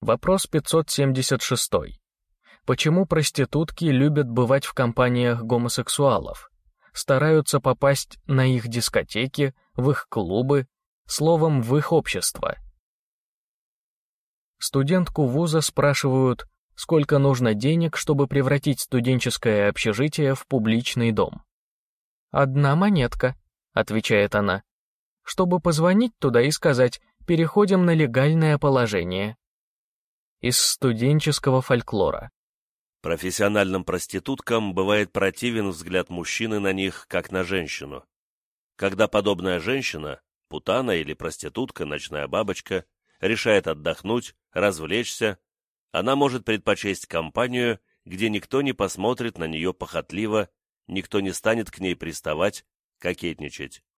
Вопрос 576. Почему проститутки любят бывать в компаниях гомосексуалов? Стараются попасть на их дискотеки, в их клубы, словом, в их общество. Студентку вуза спрашивают, сколько нужно денег, чтобы превратить студенческое общежитие в публичный дом. «Одна монетка», — отвечает она, чтобы позвонить туда и сказать «переходим на легальное положение». Из студенческого фольклора. Профессиональным проституткам бывает противен взгляд мужчины на них, как на женщину. Когда подобная женщина, путана или проститутка, ночная бабочка, решает отдохнуть, развлечься, она может предпочесть компанию, где никто не посмотрит на нее похотливо, никто не станет к ней приставать, кокетничать.